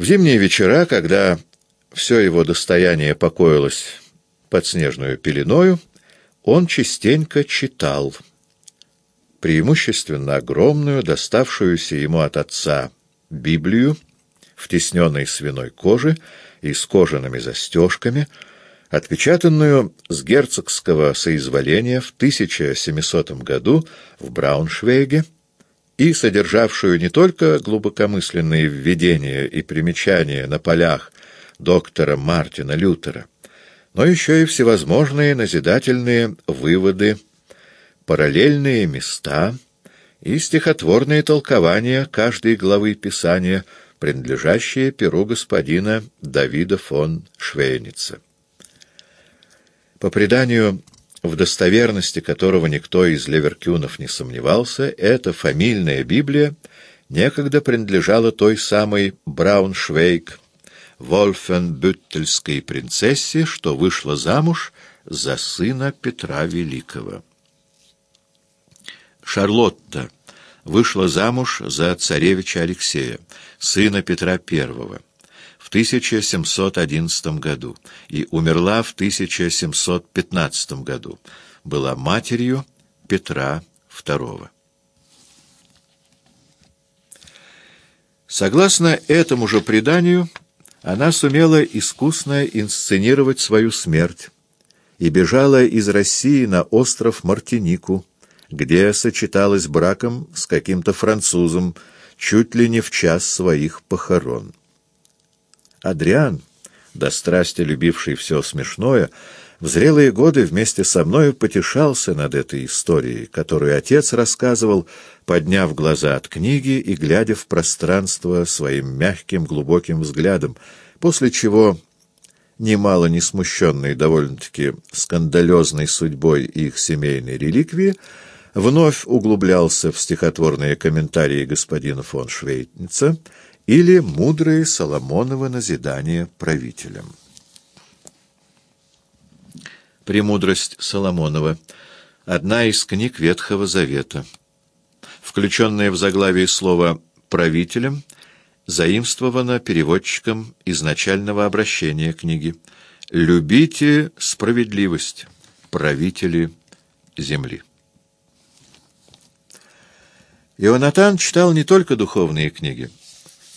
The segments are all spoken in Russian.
В зимние вечера, когда все его достояние покоилось под снежную пеленою, он частенько читал, преимущественно огромную, доставшуюся ему от отца, Библию, в тесненной свиной коже и с кожаными застежками, отпечатанную с герцогского соизволения в 1700 году в Брауншвейге и содержавшую не только глубокомысленные введения и примечания на полях доктора Мартина Лютера, но еще и всевозможные назидательные выводы, параллельные места и стихотворные толкования каждой главы Писания, принадлежащие перу господина Давида фон Швейница. По преданию, в достоверности которого никто из леверкюнов не сомневался, эта фамильная Библия некогда принадлежала той самой Брауншвейг, Вольфенбюттельской принцессе, что вышла замуж за сына Петра Великого. Шарлотта вышла замуж за царевича Алексея, сына Петра в 1711 году и умерла в 1715 году, была матерью Петра II. Согласно этому же преданию, она сумела искусно инсценировать свою смерть и бежала из России на остров Мартинику, где сочеталась браком с каким-то французом чуть ли не в час своих похорон. Адриан, до страсти любивший все смешное, в зрелые годы вместе со мною потешался над этой историей, которую отец рассказывал, подняв глаза от книги и глядя в пространство своим мягким глубоким взглядом, после чего, немало не смущенный довольно-таки скандалезной судьбой их семейной реликвии, вновь углублялся в стихотворные комментарии господина фон Швейтница или мудрые Соломоновы назидания правителям. «Премудрость Соломонова» — одна из книг Ветхого Завета. Включенное в заглавие слово «правителем» заимствовано переводчиком изначального обращения книги. «Любите справедливость, правители земли». Ионатан читал не только духовные книги,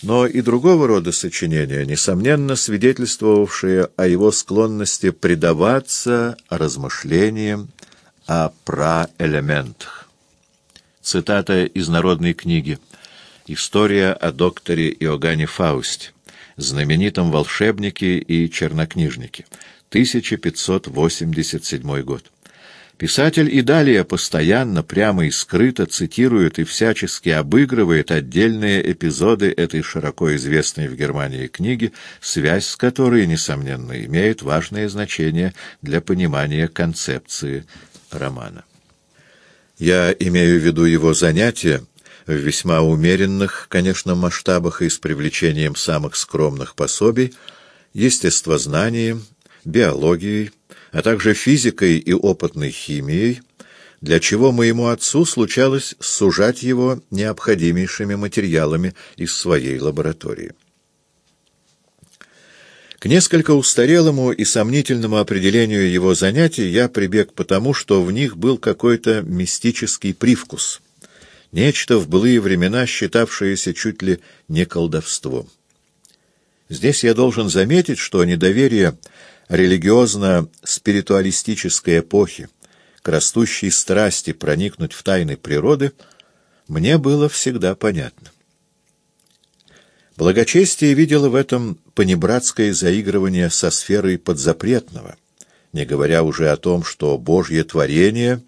но и другого рода сочинения, несомненно свидетельствовавшие о его склонности предаваться размышлениям о праэлементах. Цитата из народной книги «История о докторе Иоганне Фаусте, знаменитом волшебнике и чернокнижнике, 1587 год». Писатель и далее постоянно, прямо и скрыто цитирует и всячески обыгрывает отдельные эпизоды этой широко известной в Германии книги, связь с которой, несомненно, имеет важное значение для понимания концепции романа. Я имею в виду его занятия в весьма умеренных, конечно, масштабах и с привлечением самых скромных пособий, естествознанием, биологией, а также физикой и опытной химией, для чего моему отцу случалось сужать его необходимейшими материалами из своей лаборатории. К несколько устарелому и сомнительному определению его занятий я прибег потому, что в них был какой-то мистический привкус, нечто в былые времена считавшееся чуть ли не колдовством. Здесь я должен заметить, что недоверие религиозно-спиритуалистической эпохи, к растущей страсти проникнуть в тайны природы, мне было всегда понятно. Благочестие видело в этом понебратское заигрывание со сферой подзапретного, не говоря уже о том, что Божье творение,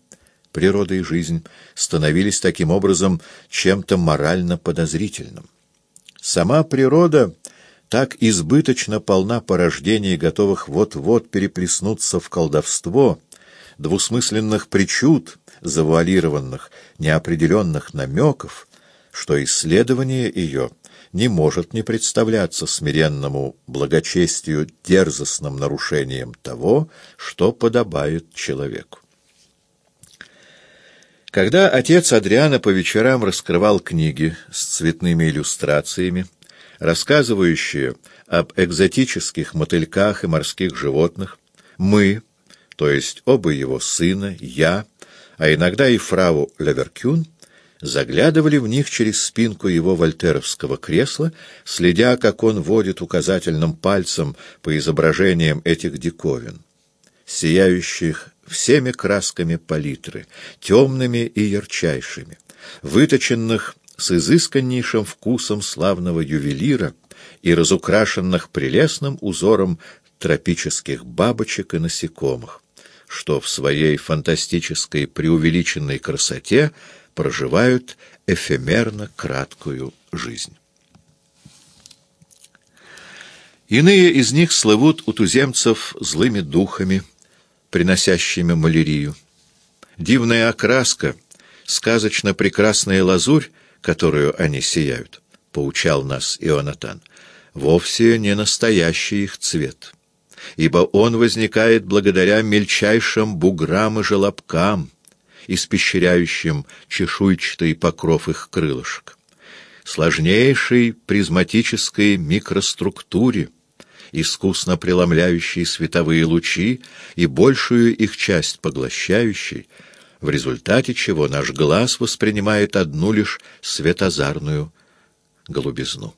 природа и жизнь, становились таким образом чем-то морально подозрительным. Сама природа — так избыточно полна порождений, готовых вот-вот переплеснуться в колдовство, двусмысленных причуд, завуалированных, неопределенных намеков, что исследование ее не может не представляться смиренному благочестию дерзостным нарушением того, что подобает человеку. Когда отец Адриана по вечерам раскрывал книги с цветными иллюстрациями, рассказывающие об экзотических мотыльках и морских животных, мы, то есть оба его сына, я, а иногда и фрау Леверкюн, заглядывали в них через спинку его вольтеровского кресла, следя, как он водит указательным пальцем по изображениям этих диковин, сияющих всеми красками палитры, темными и ярчайшими, выточенных с изысканнейшим вкусом славного ювелира и разукрашенных прелестным узором тропических бабочек и насекомых, что в своей фантастической преувеличенной красоте проживают эфемерно краткую жизнь. Иные из них слывут у туземцев злыми духами, приносящими малярию. Дивная окраска, сказочно прекрасная лазурь, которую они сияют, поучал нас Ионатан, вовсе не настоящий их цвет, ибо он возникает благодаря мельчайшим буграм и желобкам, испещряющим чешуйчатый покров их крылышек, сложнейшей призматической микроструктуре, искусно преломляющей световые лучи и большую их часть поглощающей, в результате чего наш глаз воспринимает одну лишь светозарную голубизну.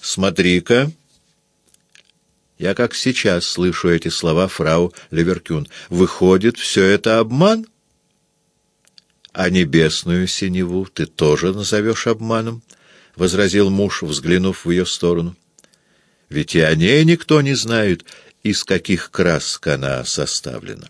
«Смотри-ка!» Я как сейчас слышу эти слова фрау Леверкюн. «Выходит, все это обман?» «А небесную синеву ты тоже назовешь обманом?» — возразил муж, взглянув в ее сторону. «Ведь и о ней никто не знает, из каких красок она составлена».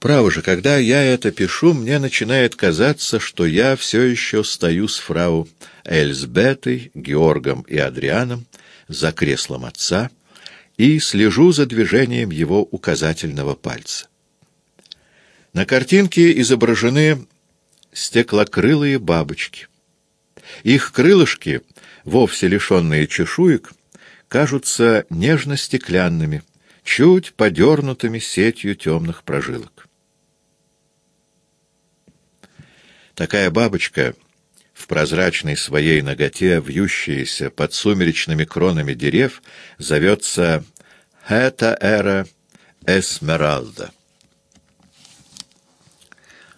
Право же, когда я это пишу, мне начинает казаться, что я все еще стою с фрау Эльсбетой, Георгом и Адрианом за креслом отца и слежу за движением его указательного пальца. На картинке изображены стеклокрылые бабочки. Их крылышки, вовсе лишенные чешуек, кажутся нежно-стеклянными, чуть подернутыми сетью темных прожилок. Такая бабочка в прозрачной своей ноготе, вьющаяся под сумеречными кронами дерев, зовется «Эта эра Эсмералда»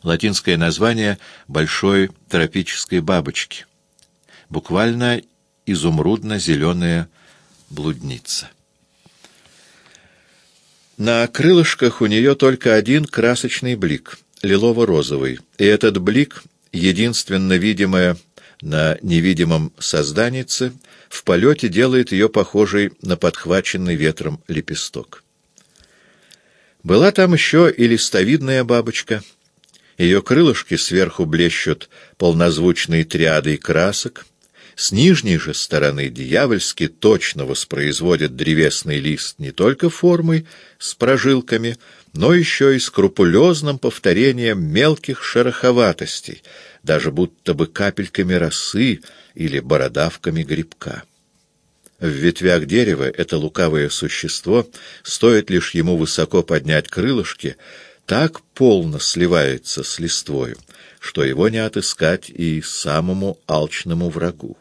латинское название большой тропической бабочки, буквально изумрудно-зеленая блудница. На крылышках у нее только один красочный блик, лилово-розовый, и этот блик, единственно видимое на невидимом созданице, в полете делает ее похожей на подхваченный ветром лепесток. Была там еще и листовидная бабочка — ее крылышки сверху блещут полнозвучной триадой красок, с нижней же стороны дьявольски точно воспроизводят древесный лист не только формой с прожилками, но еще и скрупулезным повторением мелких шероховатостей, даже будто бы капельками росы или бородавками грибка. В ветвях дерева это лукавое существо, стоит лишь ему высоко поднять крылышки, так полно сливается с листвою, что его не отыскать и самому алчному врагу.